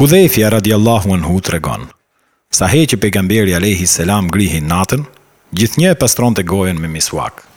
Hudhejfja radiallahu në hu të regon. Sa heqë pejgamberi a lehi selam grihin natën, gjithë një e pastron të gojen me miswak.